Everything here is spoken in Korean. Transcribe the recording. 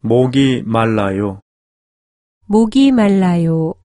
목이 말라요. 목이 말라요.